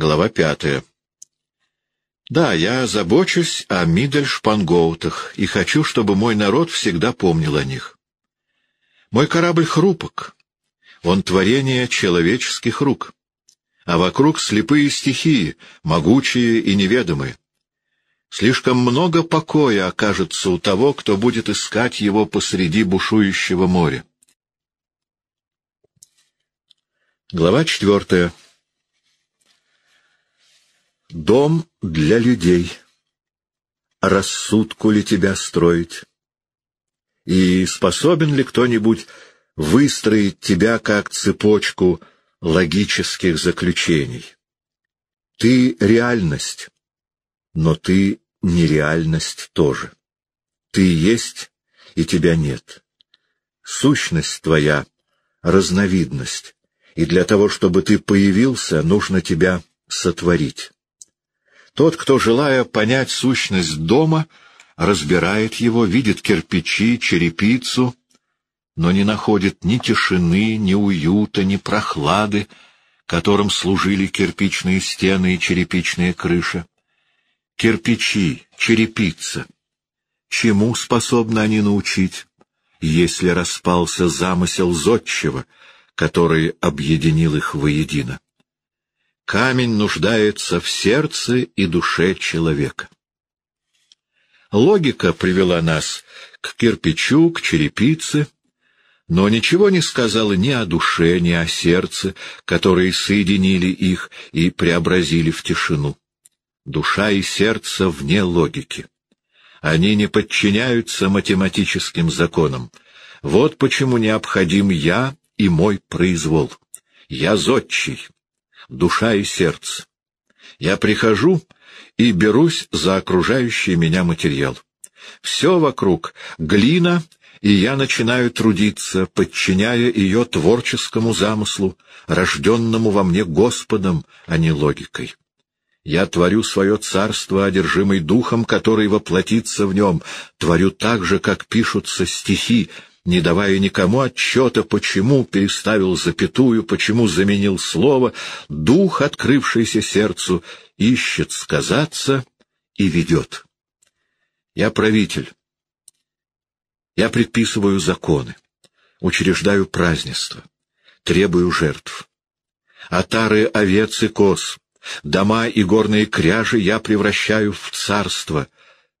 Глава пятая. Да, я забочусь о Мидельшпангоутах и хочу, чтобы мой народ всегда помнил о них. Мой корабль хрупок, он творение человеческих рук, а вокруг слепые стихии, могучие и неведомые. Слишком много покоя окажется у того, кто будет искать его посреди бушующего моря. Глава четвертая. Дом для людей. Рассудку ли тебя строить? И способен ли кто-нибудь выстроить тебя как цепочку логических заключений? Ты — реальность, но ты — нереальность тоже. Ты есть, и тебя нет. Сущность твоя — разновидность, и для того, чтобы ты появился, нужно тебя сотворить. Тот, кто, желая понять сущность дома, разбирает его, видит кирпичи, черепицу, но не находит ни тишины, ни уюта, ни прохлады, которым служили кирпичные стены и черепичная крыша. Кирпичи, черепица. Чему способны они научить, если распался замысел зодчего, который объединил их воедино? Камень нуждается в сердце и душе человека. Логика привела нас к кирпичу, к черепице, но ничего не сказала ни о душе, ни о сердце, которые соединили их и преобразили в тишину. Душа и сердце вне логики. Они не подчиняются математическим законам. Вот почему необходим я и мой произвол. Я зодчий, душа и сердце. Я прихожу и берусь за окружающий меня материал. Все вокруг — глина, и я начинаю трудиться, подчиняя ее творческому замыслу, рожденному во мне Господом, а не логикой. Я творю свое царство, одержимый духом, который воплотится в нем, творю так же, как пишутся стихи, не давая никому отчета, почему переставил запятую, почему заменил слово, дух, открывшийся сердцу, ищет сказаться и ведет. Я правитель. Я предписываю законы, учреждаю празднества, требую жертв. Отары овец и коз, дома и горные кряжи я превращаю в царство —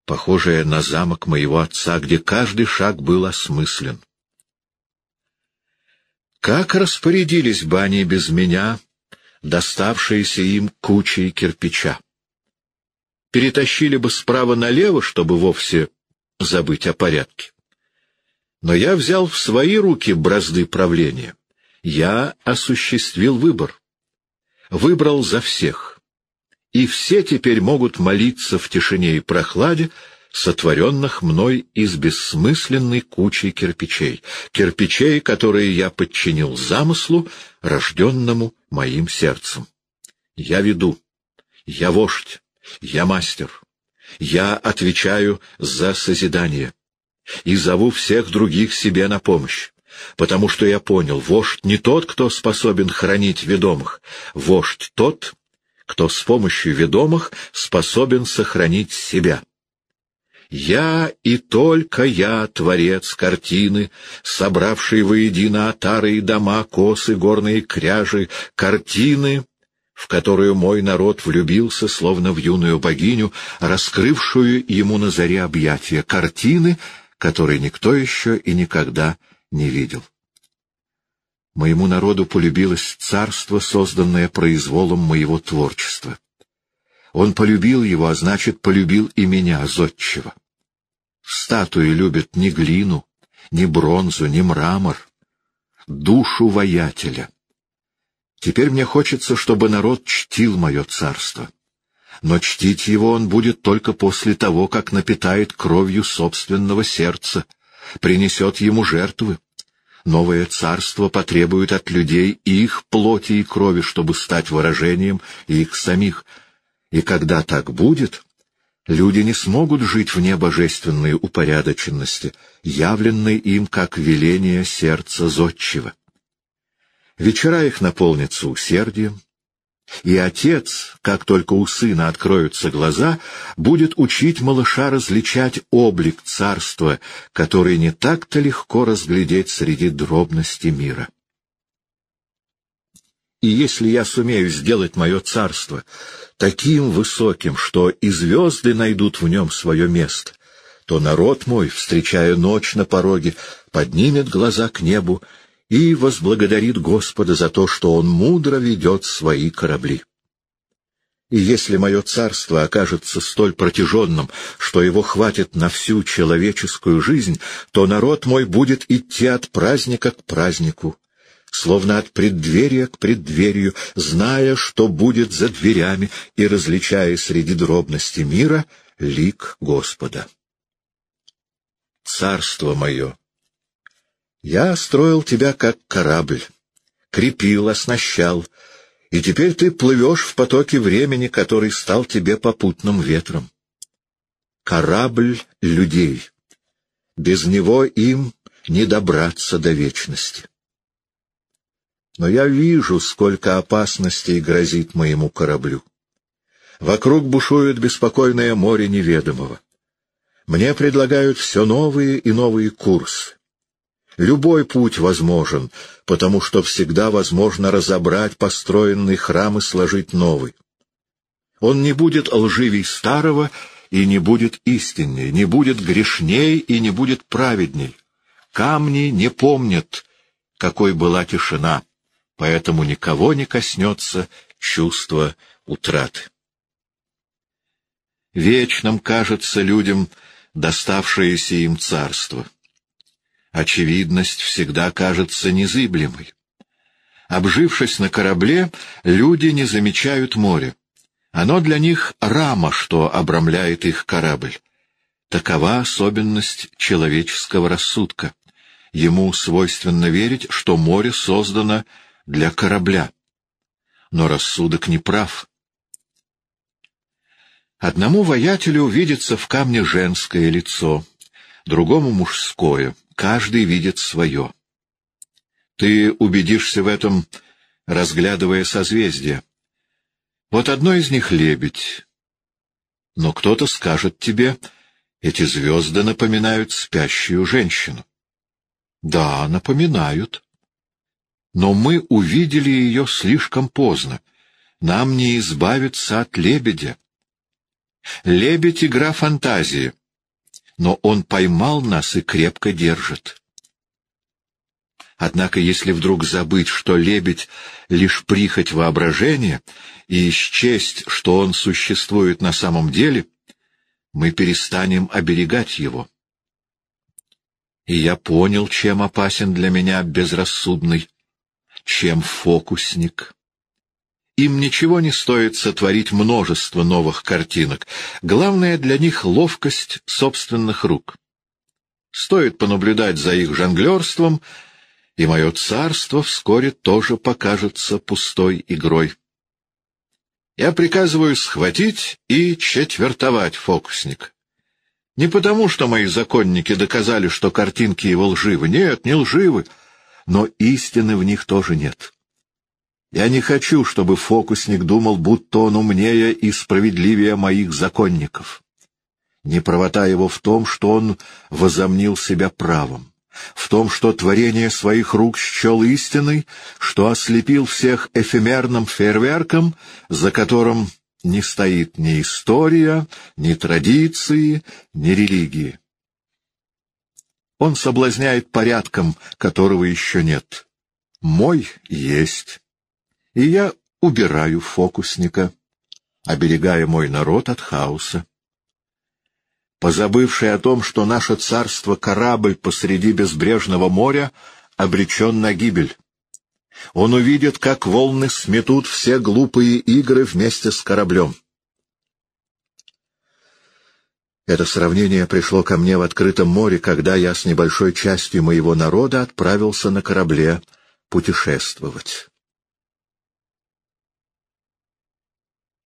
похожее на замок моего отца, где каждый шаг был осмыслен. Как распорядились бы они без меня, доставшиеся им кучей кирпича? Перетащили бы справа налево, чтобы вовсе забыть о порядке. Но я взял в свои руки бразды правления. Я осуществил выбор. Выбрал за всех и все теперь могут молиться в тишине и прохладе, сотворенных мной из бессмысленной кучи кирпичей, кирпичей, которые я подчинил замыслу, рожденному моим сердцем. Я веду, я вождь, я мастер, я отвечаю за созидание. И зову всех других себе на помощь, потому что я понял, вождь не тот, кто способен хранить ведомых, вождь тот, кто с помощью ведомых способен сохранить себя. Я и только я, творец картины, собравший воедино отары и дома, косы, горные кряжи, картины, в которую мой народ влюбился, словно в юную богиню, раскрывшую ему на заре объятия, картины, которые никто еще и никогда не видел. Моему народу полюбилось царство, созданное произволом моего творчества. Он полюбил его, а значит, полюбил и меня, зодчего. Статуи любят не глину, не бронзу, не мрамор, душу воятеля. Теперь мне хочется, чтобы народ чтил мое царство. Но чтить его он будет только после того, как напитает кровью собственного сердца, принесет ему жертвы. Новое царство потребует от людей их плоти и крови, чтобы стать выражением их самих. И когда так будет, люди не смогут жить вне божественной упорядоченности, явленной им как веление сердца зодчего. Вечера их наполнятся усердием, И отец, как только у сына откроются глаза, будет учить малыша различать облик царства, который не так-то легко разглядеть среди дробности мира. И если я сумею сделать мое царство таким высоким, что и звезды найдут в нем свое место, то народ мой, встречая ночь на пороге, поднимет глаза к небу и возблагодарит Господа за то, что Он мудро ведет свои корабли. И если мое царство окажется столь протяженным, что его хватит на всю человеческую жизнь, то народ мой будет идти от праздника к празднику, словно от преддверия к преддверию, зная, что будет за дверями и различая среди дробности мира лик Господа. Царство мое, я строил тебя как корабль, крепил, оснащал, и теперь ты плывешь в потоке времени, который стал тебе попутным ветром. Корабль людей. Без него им не добраться до вечности. Но я вижу, сколько опасностей грозит моему кораблю. Вокруг бушует беспокойное море неведомого. Мне предлагают все новые и новые курсы. Любой путь возможен, потому что всегда возможно разобрать построенный храм и сложить новый. Он не будет лживей старого и не будет истинней, не будет грешней и не будет праведней. Камни не помнят, какой была тишина, поэтому никого не коснется чувство утраты. Вечным кажется людям доставшееся им царство — очевидность всегда кажется незыблемой. Обжившись на корабле, люди не замечают море. Оно для них рама, что обрамляет их корабль. Такова особенность человеческого рассудка. Ему свойственно верить, что море создано для корабля. Но рассудок не прав. Одному воятелю видится в камне женское лицо, другому — мужское — каждый видит свое. Ты убедишься в этом, разглядывая созвездия. Вот одно из них — лебедь. Но кто-то скажет тебе, эти звезды напоминают спящую женщину. Да, напоминают. Но мы увидели ее слишком поздно. Нам не избавиться от лебедя. Лебедь — игра фантазии но он поймал нас и крепко держит. Однако, если вдруг забыть, что лебедь — лишь прихоть воображения, и счесть, что он существует на самом деле, мы перестанем оберегать его. И я понял, чем опасен для меня безрассудный, чем фокусник. Им ничего не стоит сотворить множество новых картинок. Главное для них — ловкость собственных рук. Стоит понаблюдать за их жонглерством, и мое царство вскоре тоже покажется пустой игрой. Я приказываю схватить и четвертовать фокусник. Не потому, что мои законники доказали, что картинки его лживы. Нет, не лживы, но истины в них тоже нет. Я не хочу, чтобы фокусник думал, будто он умнее и справедливее моих законников. Неправота его в том, что он возомнил себя правым, в том, что творение своих рук счел истиной, что ослепил всех эфемерным фейерверком, за которым не стоит ни история, ни традиции, ни религии. Он соблазняет порядком, которого еще нет. Мой есть и я убираю фокусника, оберегая мой народ от хаоса. Позабывший о том, что наше царство — корабль посреди безбрежного моря, обречен на гибель. Он увидит, как волны сметут все глупые игры вместе с кораблем. Это сравнение пришло ко мне в открытом море, когда я с небольшой частью моего народа отправился на корабле путешествовать.